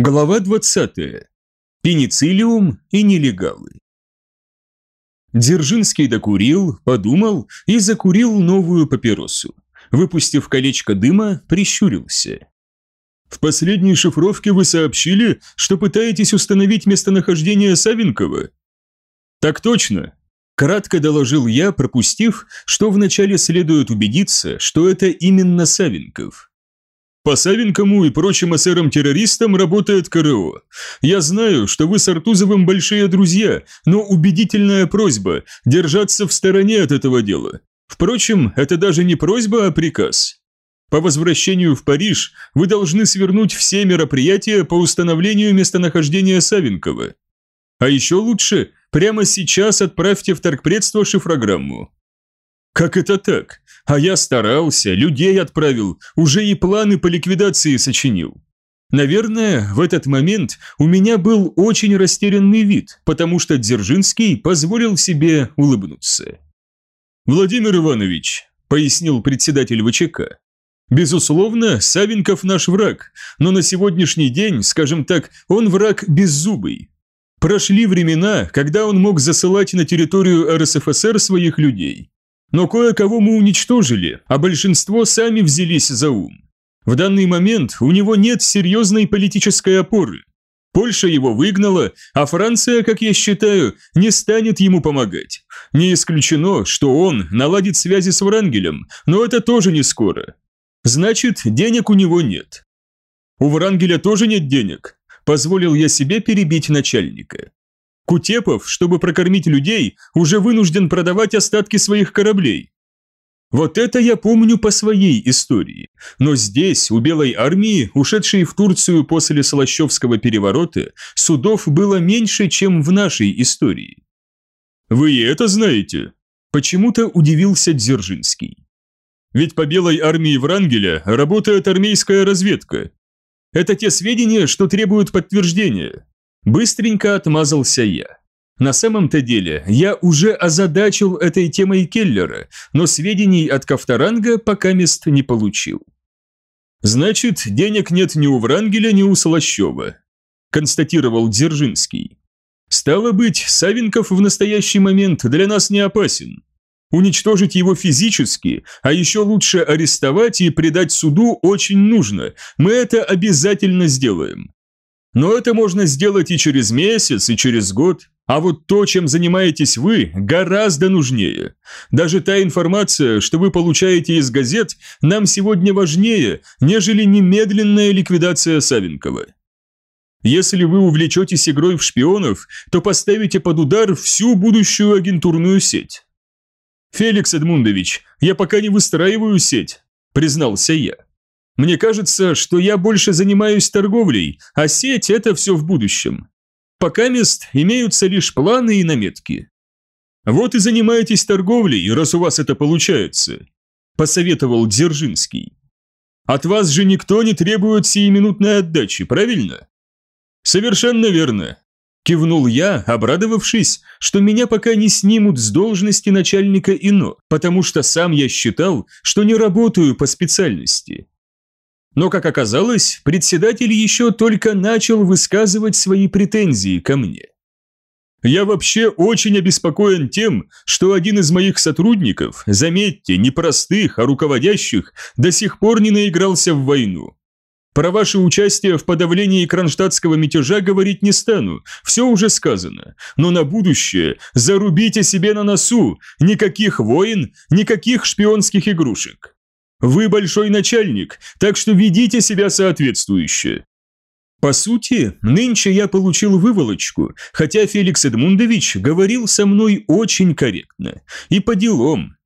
Глава 20. Пенициллиум и нелегалы. Дзержинский докурил, подумал и закурил новую папиросу. Выпустив колечко дыма, прищурился. «В последней шифровке вы сообщили, что пытаетесь установить местонахождение Савенкова?» «Так точно», – кратко доложил я, пропустив, что вначале следует убедиться, что это именно Савенков. По Савинкому и прочим эсерам-террористам работает КРО. Я знаю, что вы с Артузовым большие друзья, но убедительная просьба – держаться в стороне от этого дела. Впрочем, это даже не просьба, а приказ. По возвращению в Париж вы должны свернуть все мероприятия по установлению местонахождения Савинкова. А еще лучше, прямо сейчас отправьте в торгпредство шифрограмму. Как это так? А я старался, людей отправил, уже и планы по ликвидации сочинил. Наверное, в этот момент у меня был очень растерянный вид, потому что Дзержинский позволил себе улыбнуться. «Владимир Иванович», – пояснил председатель ВЧК, – «безусловно, Савенков наш враг, но на сегодняшний день, скажем так, он враг беззубый. Прошли времена, когда он мог засылать на территорию РСФСР своих людей. Но кое-кого мы уничтожили, а большинство сами взялись за ум. В данный момент у него нет серьезной политической опоры. Польша его выгнала, а Франция, как я считаю, не станет ему помогать. Не исключено, что он наладит связи с Врангелем, но это тоже не скоро. Значит, денег у него нет. У Врангеля тоже нет денег. Позволил я себе перебить начальника. Кутепов, чтобы прокормить людей, уже вынужден продавать остатки своих кораблей. Вот это я помню по своей истории. Но здесь, у Белой армии, ушедшей в Турцию после Солощевского переворота, судов было меньше, чем в нашей истории. Вы и это знаете? Почему-то удивился Дзержинский. Ведь по Белой армии Врангеля работает армейская разведка. Это те сведения, что требуют подтверждения. Быстренько отмазался я. На самом-то деле, я уже озадачил этой темой Келлера, но сведений от Кавторанга пока мест не получил. «Значит, денег нет ни у Врангеля, ни у Солощева», – констатировал Дзержинский. «Стало быть, Савенков в настоящий момент для нас не опасен. Уничтожить его физически, а еще лучше арестовать и предать суду очень нужно. Мы это обязательно сделаем. Но это можно сделать и через месяц, и через год. А вот то, чем занимаетесь вы, гораздо нужнее. Даже та информация, что вы получаете из газет, нам сегодня важнее, нежели немедленная ликвидация Савенкова. Если вы увлечетесь игрой в шпионов, то поставите под удар всю будущую агентурную сеть. «Феликс Эдмундович, я пока не выстраиваю сеть», – признался я. Мне кажется, что я больше занимаюсь торговлей, а сеть – это все в будущем. Пока мест имеются лишь планы и наметки. Вот и занимаетесь торговлей, раз у вас это получается, посоветовал Дзержинский. От вас же никто не требует сиюминутной отдачи, правильно? Совершенно верно, кивнул я, обрадовавшись, что меня пока не снимут с должности начальника ИНО, потому что сам я считал, что не работаю по специальности. Но, как оказалось, председатель еще только начал высказывать свои претензии ко мне. Я вообще очень обеспокоен тем, что один из моих сотрудников, заметьте, не простых, а руководящих, до сих пор не наигрался в войну. Про ваше участие в подавлении кронштадтского мятежа говорить не стану, все уже сказано. Но на будущее зарубите себе на носу, никаких войн, никаких шпионских игрушек. Вы большой начальник, так что ведите себя соответствующе. По сути, нынче я получил выволочку, хотя Феликс Эдмундович говорил со мной очень корректно. И по делам.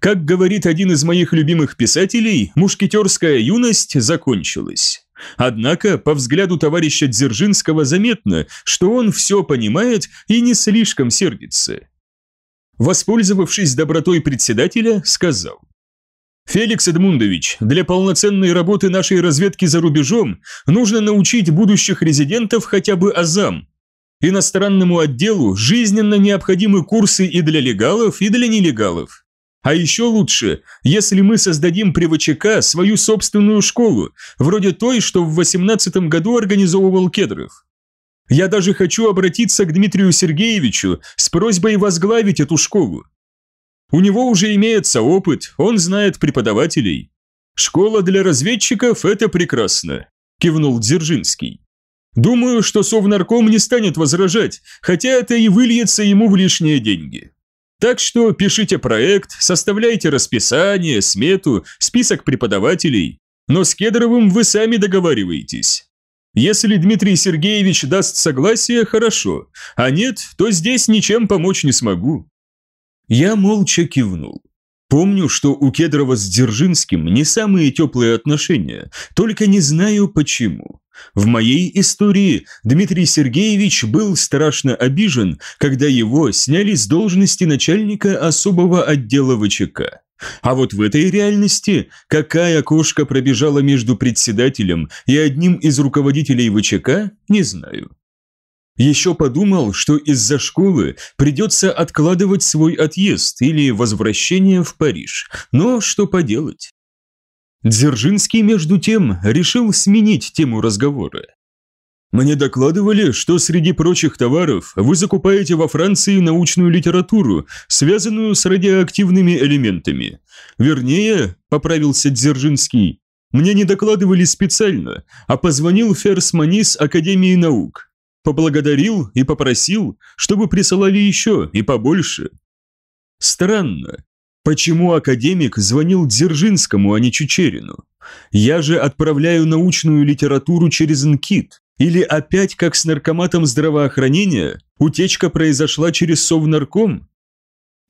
Как говорит один из моих любимых писателей, мушкетерская юность закончилась. Однако, по взгляду товарища Дзержинского заметно, что он все понимает и не слишком сердится. Воспользовавшись добротой председателя, сказал. Феликс Эдмундович, для полноценной работы нашей разведки за рубежом нужно научить будущих резидентов хотя бы азам. Иностранному отделу жизненно необходимы курсы и для легалов, и для нелегалов. А еще лучше, если мы создадим при ВЧК свою собственную школу, вроде той, что в 18 году организовывал Кедров. Я даже хочу обратиться к Дмитрию Сергеевичу с просьбой возглавить эту школу. У него уже имеется опыт, он знает преподавателей. Школа для разведчиков – это прекрасно, кивнул Дзержинский. Думаю, что Совнарком не станет возражать, хотя это и выльется ему в лишние деньги. Так что пишите проект, составляйте расписание, смету, список преподавателей, но с Кедровым вы сами договариваетесь. Если Дмитрий Сергеевич даст согласие, хорошо, а нет, то здесь ничем помочь не смогу. Я молча кивнул. Помню, что у Кедрова с Дзержинским не самые теплые отношения, только не знаю почему. В моей истории Дмитрий Сергеевич был страшно обижен, когда его сняли с должности начальника особого отдела ВЧК. А вот в этой реальности какая кошка пробежала между председателем и одним из руководителей ВЧК, не знаю. Еще подумал, что из-за школы придется откладывать свой отъезд или возвращение в Париж, но что поделать. Дзержинский, между тем, решил сменить тему разговора. «Мне докладывали, что среди прочих товаров вы закупаете во Франции научную литературу, связанную с радиоактивными элементами. Вернее, — поправился Дзержинский, — мне не докладывали специально, а позвонил Ферсманис Академии наук. Поблагодарил и попросил, чтобы присылали еще и побольше. Странно, Почему академик звонил Дзержинскому, а не Чучерину? Я же отправляю научную литературу через НКИТ. Или опять, как с наркоматом здравоохранения, утечка произошла через Совнарком?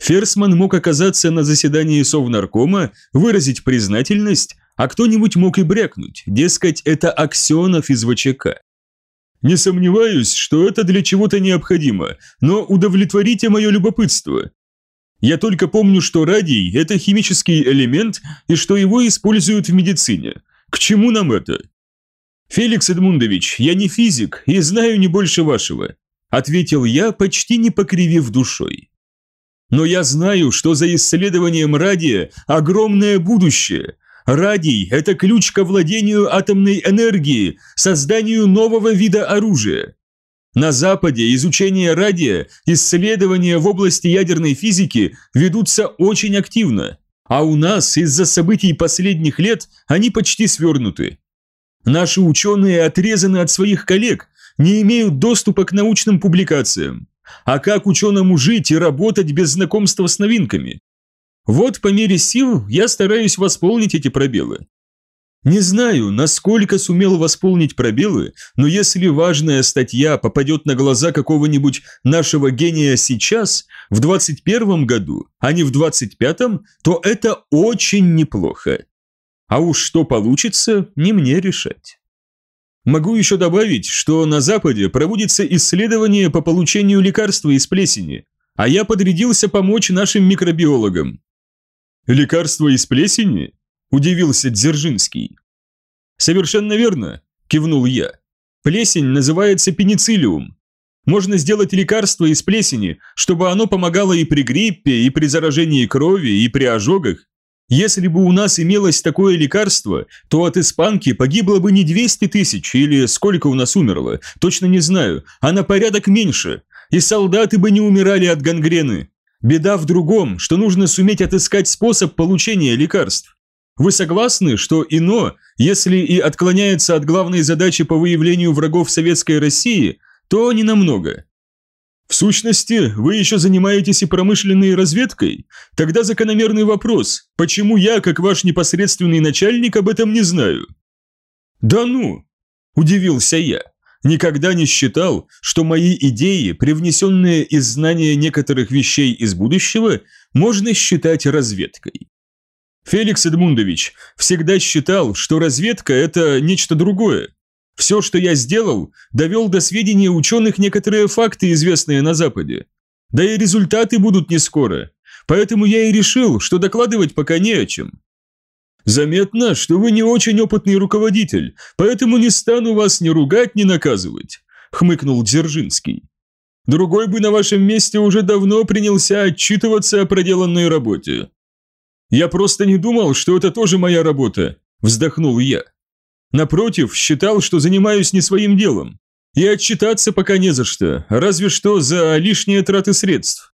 Ферсман мог оказаться на заседании Совнаркома, выразить признательность, а кто-нибудь мог и брякнуть, дескать, это Аксенов из ВЧК. Не сомневаюсь, что это для чего-то необходимо, но удовлетворите мое любопытство. Я только помню, что радий – это химический элемент и что его используют в медицине. К чему нам это? Феликс Эдмундович, я не физик и знаю не больше вашего, ответил я, почти не покривив душой. Но я знаю, что за исследованием радия огромное будущее. Радий – это ключ к владению атомной энергией, созданию нового вида оружия. На Западе изучение радия, исследования в области ядерной физики ведутся очень активно, а у нас из-за событий последних лет они почти свернуты. Наши ученые отрезаны от своих коллег, не имеют доступа к научным публикациям. А как ученому жить и работать без знакомства с новинками? Вот по мере сил я стараюсь восполнить эти пробелы. Не знаю, насколько сумел восполнить пробелы, но если важная статья попадет на глаза какого-нибудь нашего гения сейчас, в 21 году, а не в 25-м, то это очень неплохо. А уж что получится, не мне решать. Могу еще добавить, что на Западе проводится исследование по получению лекарства из плесени, а я подрядился помочь нашим микробиологам. Лекарство из плесени? – удивился Дзержинский. «Совершенно верно», – кивнул я. «Плесень называется пенициллиум. Можно сделать лекарство из плесени, чтобы оно помогало и при гриппе, и при заражении крови, и при ожогах. Если бы у нас имелось такое лекарство, то от испанки погибло бы не 200 тысяч, или сколько у нас умерло, точно не знаю, а на порядок меньше, и солдаты бы не умирали от гангрены. Беда в другом, что нужно суметь отыскать способ получения лекарств. Вы согласны, что ИНО, если и отклоняется от главной задачи по выявлению врагов Советской России, то не намного? В сущности, вы еще занимаетесь и промышленной разведкой? Тогда закономерный вопрос, почему я, как ваш непосредственный начальник, об этом не знаю? Да ну, удивился я. Никогда не считал, что мои идеи, привнесенные из знания некоторых вещей из будущего, можно считать разведкой. Феликс Эдмундович всегда считал, что разведка – это нечто другое. Все, что я сделал, довел до сведения ученых некоторые факты, известные на Западе. Да и результаты будут не скоро. Поэтому я и решил, что докладывать пока не о чем. Заметно, что вы не очень опытный руководитель, поэтому не стану вас ни ругать, ни наказывать, хмыкнул Дзержинский. Другой бы на вашем месте уже давно принялся отчитываться о проделанной работе. «Я просто не думал, что это тоже моя работа», – вздохнул я. Напротив, считал, что занимаюсь не своим делом. И отчитаться пока не за что, разве что за лишние траты средств.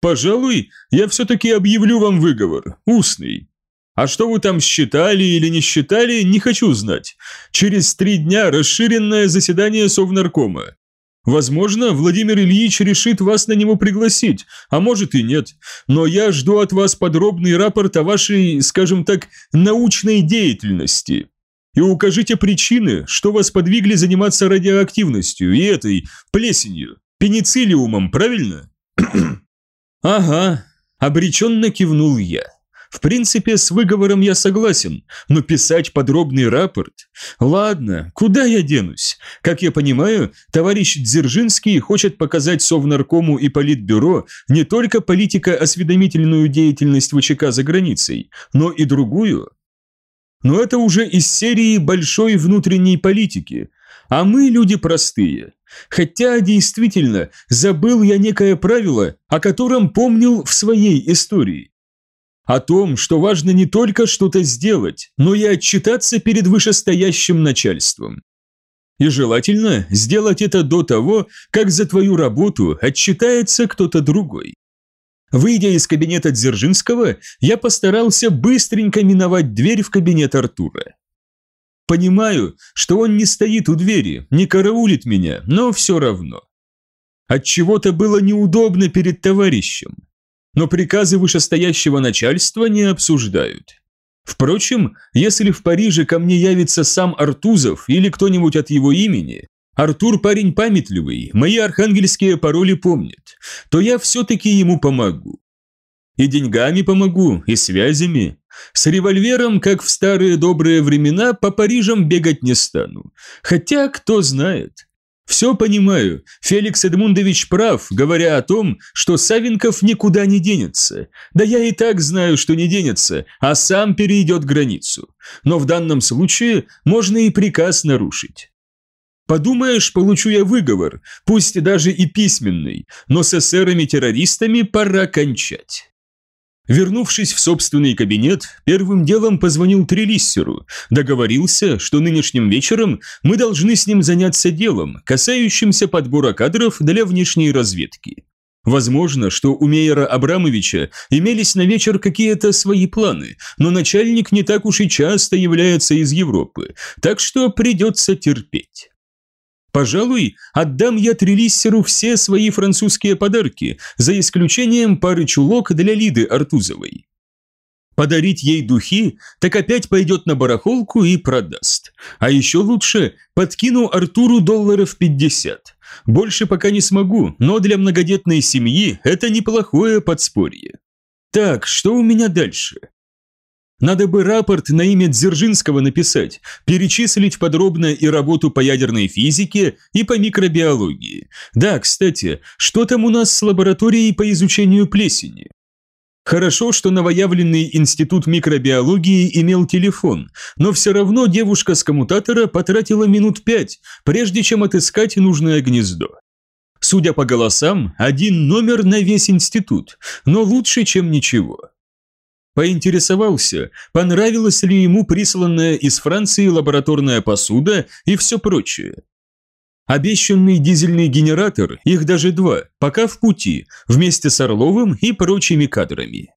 Пожалуй, я все-таки объявлю вам выговор, устный. А что вы там считали или не считали, не хочу знать. Через три дня расширенное заседание Совнаркома. Возможно, Владимир Ильич решит вас на него пригласить, а может и нет. Но я жду от вас подробный рапорт о вашей, скажем так, научной деятельности. И укажите причины, что вас подвигли заниматься радиоактивностью и этой плесенью, пенициллиумом, правильно? ага, обреченно кивнул я. В принципе, с выговором я согласен, но писать подробный рапорт? Ладно, куда я денусь? Как я понимаю, товарищ Дзержинский хочет показать Совнаркому и Политбюро не только политико-осведомительную деятельность ВЧК за границей, но и другую. Но это уже из серии большой внутренней политики, а мы люди простые. Хотя, действительно, забыл я некое правило, о котором помнил в своей истории. О том, что важно не только что-то сделать, но и отчитаться перед вышестоящим начальством. И желательно сделать это до того, как за твою работу отчитается кто-то другой. Выйдя из кабинета Дзержинского, я постарался быстренько миновать дверь в кабинет Артура. Понимаю, что он не стоит у двери, не караулит меня, но все равно. От чего то было неудобно перед товарищем но приказы вышестоящего начальства не обсуждают. Впрочем, если в Париже ко мне явится сам Артузов или кто-нибудь от его имени, Артур парень памятливый, мои архангельские пароли помнит, то я все-таки ему помогу. И деньгами помогу, и связями. С револьвером, как в старые добрые времена, по Парижам бегать не стану. Хотя, кто знает. Все понимаю, Феликс Эдмундович прав, говоря о том, что Савенков никуда не денется. Да я и так знаю, что не денется, а сам перейдет границу. Но в данном случае можно и приказ нарушить. Подумаешь, получу я выговор, пусть даже и письменный, но с эсерами-террористами пора кончать. Вернувшись в собственный кабинет, первым делом позвонил Трелиссеру, договорился, что нынешним вечером мы должны с ним заняться делом, касающимся подбора кадров для внешней разведки. Возможно, что у Мейера Абрамовича имелись на вечер какие-то свои планы, но начальник не так уж и часто является из Европы, так что придется терпеть. Пожалуй, отдам я Трелиссеру все свои французские подарки, за исключением пары чулок для Лиды Артузовой. Подарить ей духи, так опять пойдет на барахолку и продаст. А еще лучше, подкину Артуру долларов 50. Больше пока не смогу, но для многодетной семьи это неплохое подспорье. Так, что у меня дальше? Надо бы рапорт на имя Дзержинского написать, перечислить подробно и работу по ядерной физике, и по микробиологии. Да, кстати, что там у нас с лабораторией по изучению плесени? Хорошо, что новоявленный институт микробиологии имел телефон, но все равно девушка с коммутатора потратила минут пять, прежде чем отыскать нужное гнездо. Судя по голосам, один номер на весь институт, но лучше, чем ничего. Поинтересовался, понравилась ли ему присланная из Франции лабораторная посуда и все прочее. Обещанный дизельный генератор, их даже два, пока в пути, вместе с Орловым и прочими кадрами.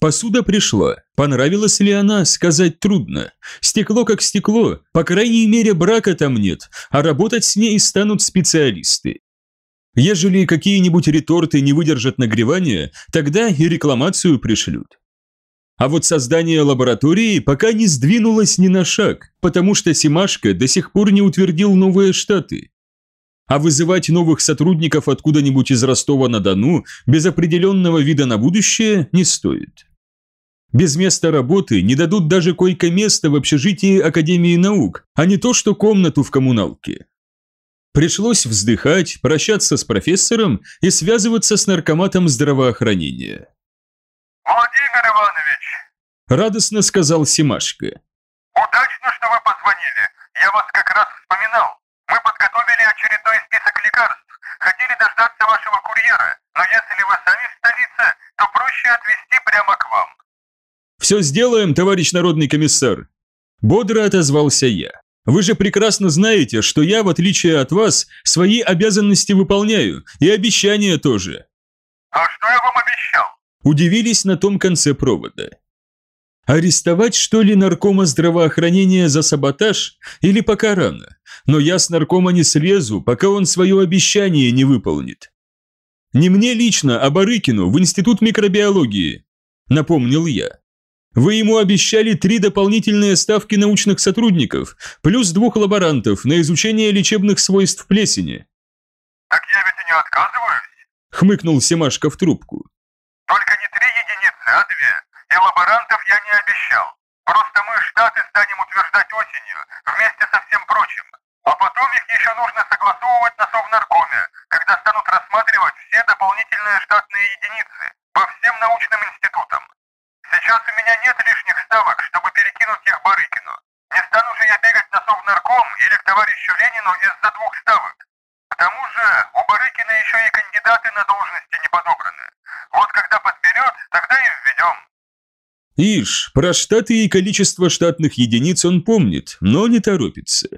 Посуда пришла. Понравилась ли она, сказать трудно. Стекло как стекло, по крайней мере брака там нет, а работать с ней станут специалисты. Ежели какие-нибудь реторты не выдержат нагревания, тогда и рекламацию пришлют. А вот создание лаборатории пока не сдвинулось ни на шаг, потому что Симашко до сих пор не утвердил новые штаты. А вызывать новых сотрудников откуда-нибудь из Ростова-на-Дону без определенного вида на будущее не стоит. Без места работы не дадут даже койко-место в общежитии Академии наук, а не то что комнату в коммуналке. Пришлось вздыхать, прощаться с профессором и связываться с наркоматом здравоохранения. «Владимир Иванович!» – радостно сказал Симашко. «Удачно, что вы позвонили. Я вас как раз вспоминал. Мы подготовили очередной список лекарств. Хотели дождаться вашего курьера, но если вы сами в столице, то проще отвезти прямо к вам». «Все сделаем, товарищ народный комиссар!» Бодро отозвался я. «Вы же прекрасно знаете, что я, в отличие от вас, свои обязанности выполняю, и обещания тоже». А что я вам? Удивились на том конце провода. Арестовать, что ли, наркома здравоохранения за саботаж? Или пока рано? Но я с наркома не слезу, пока он свое обещание не выполнит. Не мне лично, а Барыкину в Институт микробиологии, напомнил я. Вы ему обещали три дополнительные ставки научных сотрудников, плюс двух лаборантов на изучение лечебных свойств плесени. Так я ведь и не отказываюсь. Хмыкнул Семашко в трубку. Только не три единицы, а две. И лаборантов я не обещал. Просто мы штаты станем утверждать осенью, вместе со всем прочим. А потом их еще нужно согласовывать на Совнаркоме, когда станут рассматривать все дополнительные штатные единицы по всем научным институтам. Сейчас у меня нет лишних ставок, чтобы перекинуть их Барыкину. Не стану же я бегать на Совнарком или к товарищу Ленину из-за двух ставок. К тому же у Барыкина еще и кандидаты на должности не подобраны. Вот когда подберет, тогда и введем. Ишь, про штаты и количество штатных единиц он помнит, но не торопится.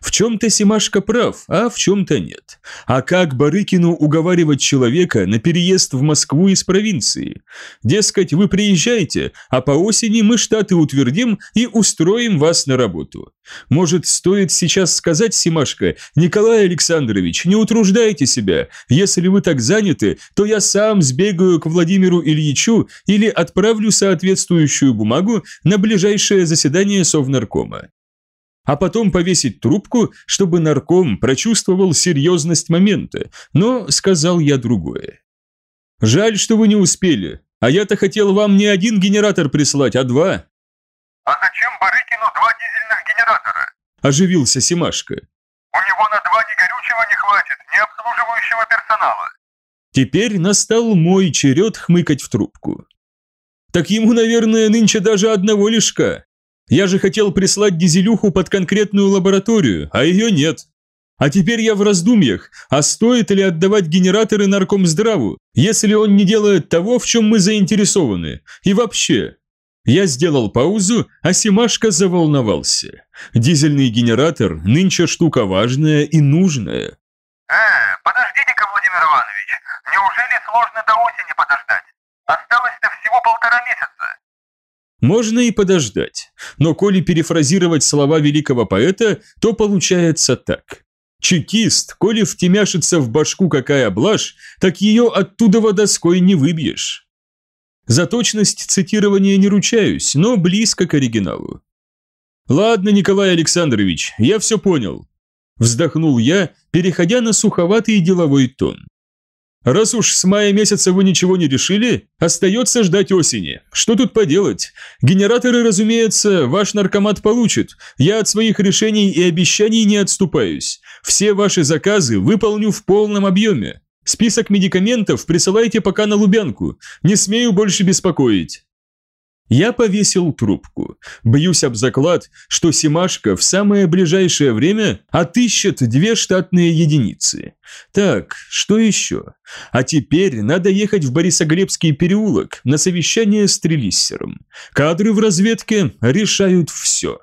В чем-то Семашко прав, а в чем-то нет. А как Барыкину уговаривать человека на переезд в Москву из провинции? Дескать, вы приезжаете, а по осени мы штаты утвердим и устроим вас на работу. Может, стоит сейчас сказать Семашко, Николай Александрович, не утруждайте себя, если вы так заняты, то я сам сбегаю к Владимиру Ильичу или отправлю соответствующую бумагу на ближайшее заседание Совнаркома а потом повесить трубку, чтобы нарком прочувствовал серьезность момента, но сказал я другое. «Жаль, что вы не успели, а я-то хотел вам не один генератор прислать, а два». А зачем Барыкину два дизельных генератора? Оживился Семашко. У него на два ни горючего не хватит, ни обслуживающего персонала. Теперь настал мой черед хмыкать в трубку. Так ему, наверное, нынче даже одного лишка. Я же хотел прислать дизелюху под конкретную лабораторию, а ее нет. А теперь я в раздумьях, а стоит ли отдавать генераторы наркомздраву, если он не делает того, в чем мы заинтересованы, и вообще. Я сделал паузу, а Семашко заволновался. Дизельный генератор нынче штука важная и нужная. Э, подождите-ка, Владимир Иванович, неужели сложно до осени подождать? Осталось-то всего полтора месяца. Можно и подождать, но коли перефразировать слова великого поэта, то получается так. Чекист, коли втемяшится в башку какая блажь, так ее оттуда водоской не выбьешь. За точность цитирования не ручаюсь, но близко к оригиналу. «Ладно, Николай Александрович, я все понял», – вздохнул я, переходя на суховатый деловой тон. Раз уж с мая месяца вы ничего не решили, остается ждать осени. Что тут поделать? Генераторы, разумеется, ваш наркомат получит. Я от своих решений и обещаний не отступаюсь. Все ваши заказы выполню в полном объеме. Список медикаментов присылайте пока на Лубянку. Не смею больше беспокоить. Я повесил трубку. Бьюсь об заклад, что Симашко в самое ближайшее время отыщет две штатные единицы. Так, что еще? А теперь надо ехать в Борисоглебский переулок на совещание с Трелиссером. Кадры в разведке решают все.